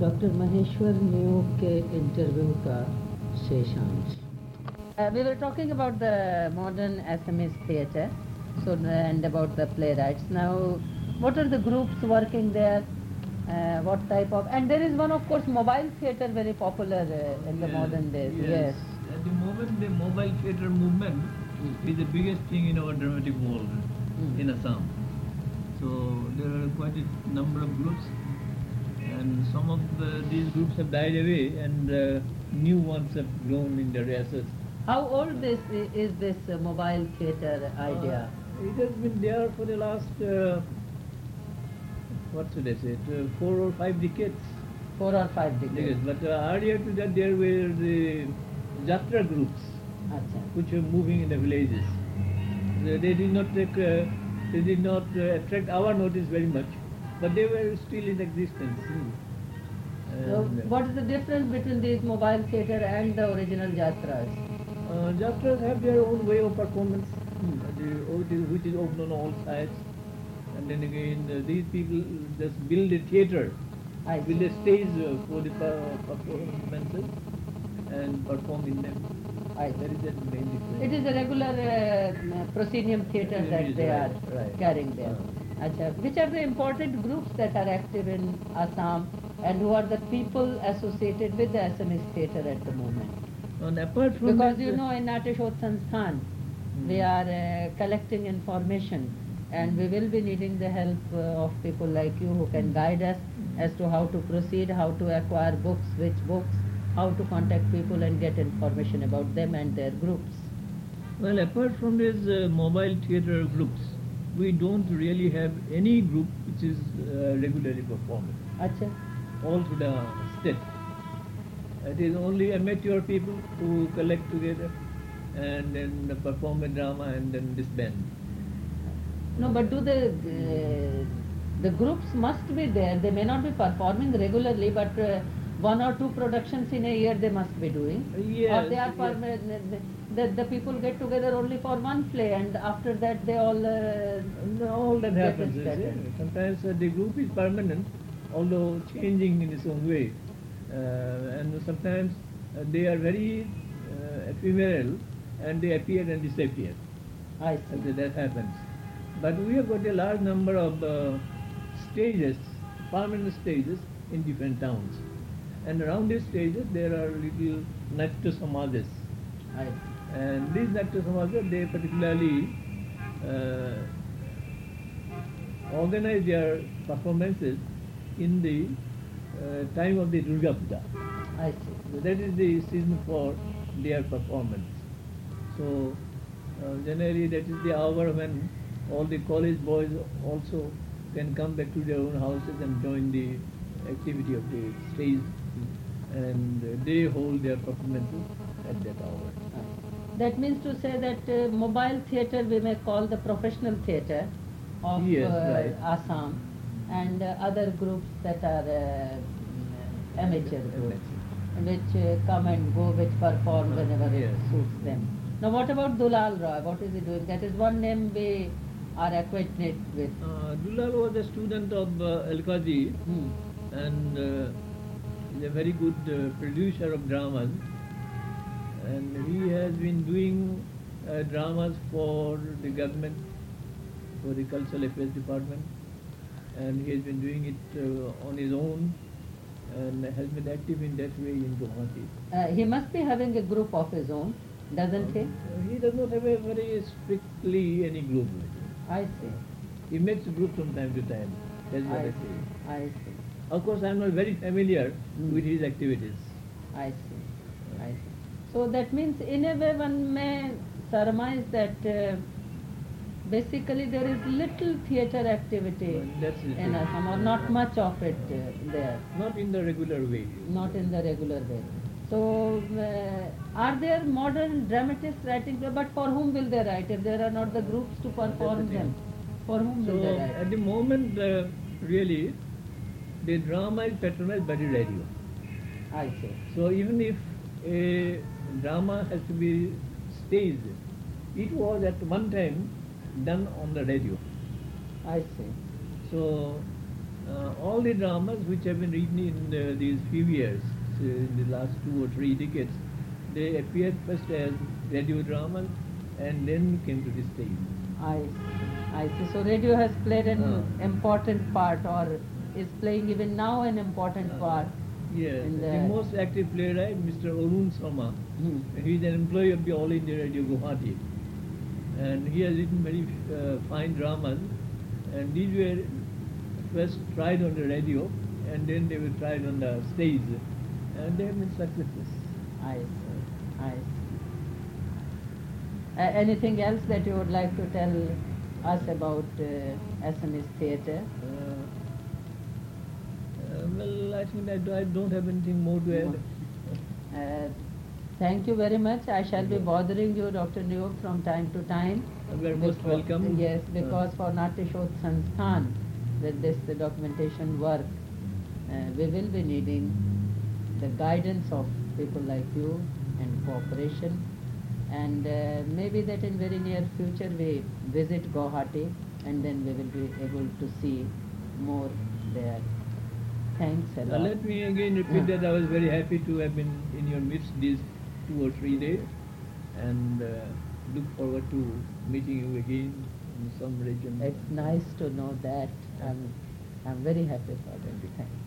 Doctor Maheshwar न्यूक के interview का शेषांश Uh, we were talking about the modern Assamese theatre, so and about the playwrights. Now, what are the groups working there? Uh, what type of? And there is one, of course, mobile theatre very popular uh, in the Yes, modern days. Yes. At the moment, the mobile theatre movement is the biggest thing in our dramatic world Mm. in Assam. So there are quite a number of groups, and some of uh, these groups have died away, and uh, new ones have grown in their asses. How old this is this uh, mobile theatre idea? Uh, it has been there for the last, uh, what should I say, it, uh, four or five decades. Four or five Yes, decades. but uh, earlier to that there were the Jatra groups Acha. which were moving in the villages. They, they did not take, uh, they did not uh, attract our notice very much, but they were still in existence. So, what is the difference between these mobile theatre and the original jatras? uh, Jatras have their own way of performance, Hmm. the- which is- open on all sides. And then again, uh, these people just build a theatre, build a stage uh, for the performances and perform in them. I That see. main difference. It is a regular uh, proscenium theatre that they right, are right. carrying there. Uh. Acha. Which are the important groups that are active in Assam and who are the people associated with the Assamese theatre at the moment? And apart from Because that, you uh, know in Natya Shodh Sansthan we Hmm. are uh, collecting information and we will be needing the help uh, of people like you who can guide us as to how to proceed, how to acquire books, which books, how to contact people and get information about them and their groups. Well, apart from these uh, mobile theatre groups, we don't really have any group which is uh, regularly performing Acha. all through the state. It is only amateur people who collect together and then perform a drama and then disband. No, but do the uh, the groups must be there? They may not be performing regularly, but uh, one or two productions in a year they must be doing. Yes, or they are yes. permanent. The, the people get together only for one play, and after that they all. Uh, No, all that happens. you Sometimes uh, the group is permanent, although changing in its own way. Uh, and sometimes uh, they are very uh, ephemeral and they appear and disappear. I see. that happens. But we have got a large number of uh, stages, permanent stages in different towns. And around these stages there are little Natya Samitis. See. And these Natya Samitis, they particularly uh, organize their performances in the uh, time of the Durga Puja. I see. So that is the season for their performance. So uh, generally that is the hour when all the college boys also can come back to their own houses and join the activity of the stage and they hold their performances at that hour. That means to say that uh, mobile theatre we may call the professional theatre of Yes, uh, right. Assam and uh, other groups that are uh, amateur groups which uh, come and go, which perform whenever it suits them. Now what about Dulal Roy? What is he doing? That is one name we are acquainted with. Uh, Dulal was a student of uh, Alkazi Hmm. And uh, is a very good uh, producer of dramas and he has been doing uh, dramas for the government, for the cultural affairs department and he has been doing it uh, on his own and has been active in that way in Guwahati. Uh, he must be having a group of his own, doesn't he? Uh, he does not have a very strictly any group. I see. He makes groups from time to time. That's what I, I see. I see. Of course, I am not very familiar Hmm. with his activities. I see. I see. So that means in a way one may surmise that uh, basically there is little theatre activity Well, in Assam or not much of it uh, there, Not in the regular way. not in the regular way. So uh, are there modern dramatists writing, but for whom will they write if there are not the groups to perform the them? For whom will So they at the moment, uh, really, the drama is patronized by the radio. I see. So even if a drama has to be staged, it was at one time done on the radio. I see. So Uh, all the dramas which have been written in uh, these few years, uh, in the last two or three decades, they appeared first as radio dramas and then came to the stage. I see. I see. So radio has played an Uh. important part or is playing even now an important part. Yes, the, the- most active playwright, Mr. Arun Sharma. Hmm. He is an employee of the All India Radio Guwahati. And he has written very uh, fine dramas. And these were first tried on the radio and then they were tried on the stage. And they have been successes. I see. I see. Uh, anything else that you would like to tell us about uh, Assamese theatre? Uh, uh, well, I think that I don't have anything more to add. Uh, thank you very much. I shall be bothering you, Dr. Neog, from time to time. You are most Because- welcome. Yes, Uh, because for Natya Shodh Sansthan, with this the documentation work, uh, we will be needing the guidance of people like you and cooperation. And uh, maybe that in very near future we visit Guwahati and then we will be able to see more there. Thanks a lot. let me again repeat Yeah. that I was very happy to have been in your midst these two or three days and uh, look forward to meeting you again in some region. It's nice to know that. I'm, I'm very happy for that. Thank you.